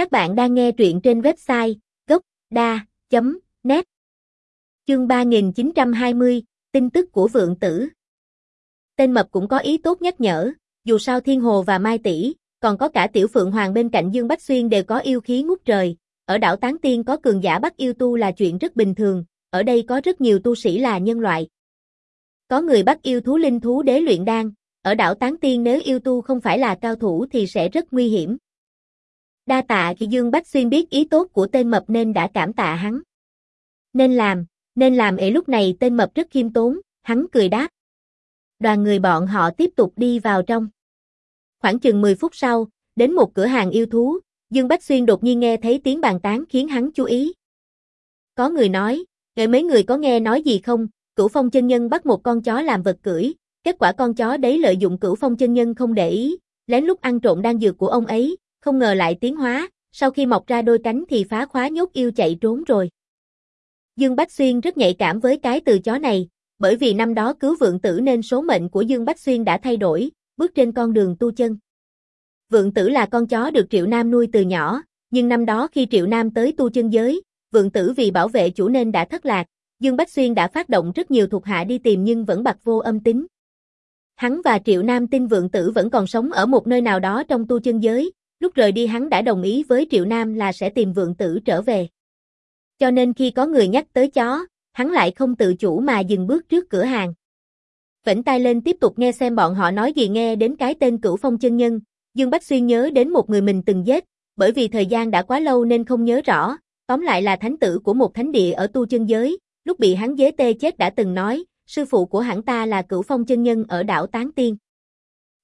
Các bạn đang nghe truyện trên website gocda.net Chương 3920, tin tức của vượng tử Tên mập cũng có ý tốt nhắc nhở, dù sao Thiên Hồ và Mai Tỷ, còn có cả Tiểu Phượng Hoàng bên cạnh Dương Bách Xuyên đều có yêu khí ngút trời, ở đảo Tán Tiên có cường giả bắt yêu tu là chuyện rất bình thường, ở đây có rất nhiều tu sĩ là nhân loại. Có người bắt yêu thú linh thú đế luyện đan, ở đảo Tán Tiên nếu yêu tu không phải là cao thủ thì sẽ rất nguy hiểm. Đa tạ khi Dương Bách Xuyên biết ý tốt của tên mập nên đã cảm tạ hắn. Nên làm, nên làm ế lúc này tên mập rất khiêm tốn, hắn cười đáp. Đoàn người bọn họ tiếp tục đi vào trong. Khoảng chừng 10 phút sau, đến một cửa hàng yêu thú, Dương Bách Xuyên đột nhiên nghe thấy tiếng bàn tán khiến hắn chú ý. Có người nói, Ngợi mấy người có nghe nói gì không, cửu phong chân nhân bắt một con chó làm vật cưỡi, kết quả con chó đấy lợi dụng cửu phong chân nhân không để ý, lén lúc ăn trộn đan dược của ông ấy, không ngờ lại tiến hóa, sau khi mọc ra đôi cánh thì phá khóa nhốt yêu chạy trốn rồi. Dương Bách Xuyên rất nhạy cảm với cái từ chó này, bởi vì năm đó cứu vượng tử nên số mệnh của Dương Bách Xuyên đã thay đổi, bước trên con đường tu chân. Vượng tử là con chó được Triệu Nam nuôi từ nhỏ, nhưng năm đó khi Triệu Nam tới tu chân giới, vượng tử vì bảo vệ chủ nên đã thất lạc, Dương Bách Xuyên đã phát động rất nhiều thuộc hạ đi tìm nhưng vẫn bạc vô âm tính. Hắn và Triệu Nam tin vượng tử vẫn còn sống ở một nơi nào đó trong tu chân giới, lúc rời đi hắn đã đồng ý với Triệu Nam là sẽ tìm vượng tử trở về. Cho nên khi có người nhắc tới chó, hắn lại không tự chủ mà dừng bước trước cửa hàng. Vĩnh tay lên tiếp tục nghe xem bọn họ nói gì nghe đến cái tên cửu phong chân nhân, Dương Bách Xuyên nhớ đến một người mình từng giết, bởi vì thời gian đã quá lâu nên không nhớ rõ, tóm lại là thánh tử của một thánh địa ở tu chân giới, lúc bị hắn dế tê chết đã từng nói, sư phụ của hắn ta là cửu phong chân nhân ở đảo Tán Tiên.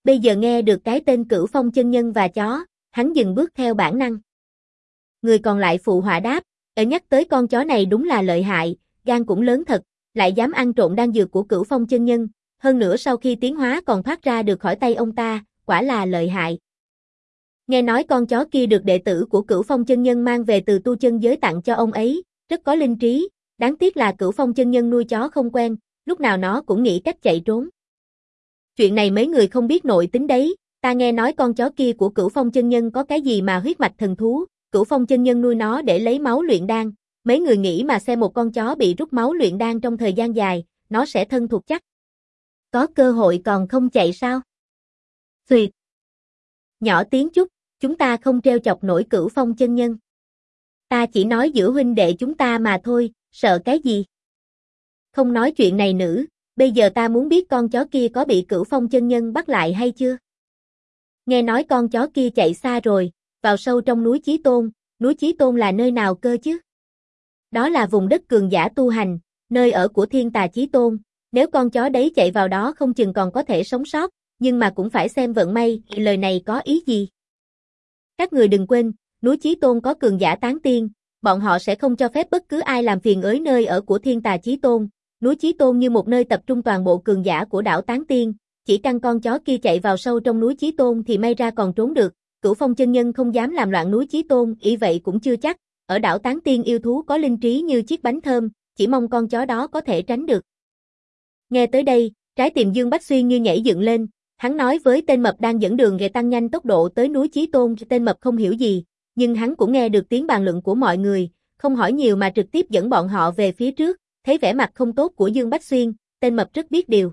Bây giờ nghe được cái tên cửu phong chân nhân và chó, hắn dừng bước theo bản năng. Người còn lại phụ họa đáp, ở nhắc tới con chó này đúng là lợi hại, gan cũng lớn thật, lại dám ăn trộn đan dược của cửu phong chân nhân, hơn nữa sau khi tiến hóa còn thoát ra được khỏi tay ông ta, quả là lợi hại. Nghe nói con chó kia được đệ tử của cửu phong chân nhân mang về từ tu chân giới tặng cho ông ấy, rất có linh trí, đáng tiếc là cửu phong chân nhân nuôi chó không quen, lúc nào nó cũng nghĩ cách chạy trốn. Chuyện này mấy người không biết nội tính đấy, ta nghe nói con chó kia của cửu phong chân nhân có cái gì mà huyết mạch thần thú, cửu phong chân nhân nuôi nó để lấy máu luyện đan, mấy người nghĩ mà xem một con chó bị rút máu luyện đan trong thời gian dài, nó sẽ thân thuộc chắc. Có cơ hội còn không chạy sao? Xuyệt. Nhỏ tiếng chút, chúng ta không treo chọc nổi cửu phong chân nhân. Ta chỉ nói giữa huynh đệ chúng ta mà thôi, sợ cái gì? Không nói chuyện này nữa, bây giờ ta muốn biết con chó kia có bị cửu phong chân nhân bắt lại hay chưa? Nghe nói con chó kia chạy xa rồi, vào sâu trong núi Chí Tôn, núi Chí Tôn là nơi nào cơ chứ? Đó là vùng đất cường giả tu hành, nơi ở của thiên tà Chí Tôn, nếu con chó đấy chạy vào đó không chừng còn có thể sống sót, nhưng mà cũng phải xem vận may, lời này có ý gì? Các người đừng quên, núi Chí Tôn có cường giả tán tiên, bọn họ sẽ không cho phép bất cứ ai làm phiền ới nơi ở của thiên tà Chí Tôn. Núi Chí Tôn như một nơi tập trung toàn bộ cường giả của đảo Tán Tiên, chỉ căn con chó kia chạy vào sâu trong núi Chí Tôn thì may ra còn trốn được. Cửu Phong chân nhân không dám làm loạn núi Chí Tôn, ý vậy cũng chưa chắc. Ở đảo Tán Tiên yêu thú có linh trí như chiếc bánh thơm, chỉ mong con chó đó có thể tránh được. Nghe tới đây, trái tim Dương Bách Xuyên như nhảy dựng lên, Hắn nói với tên mập đang dẫn đường để tăng nhanh tốc độ tới núi Chí Tôn, tên mập không hiểu gì, nhưng hắn cũng nghe được tiếng bàn luận của mọi người, không hỏi nhiều mà trực tiếp dẫn bọn họ về phía trước, thấy vẻ mặt không tốt của Dương Bách Xuyên, tên mập rất biết điều.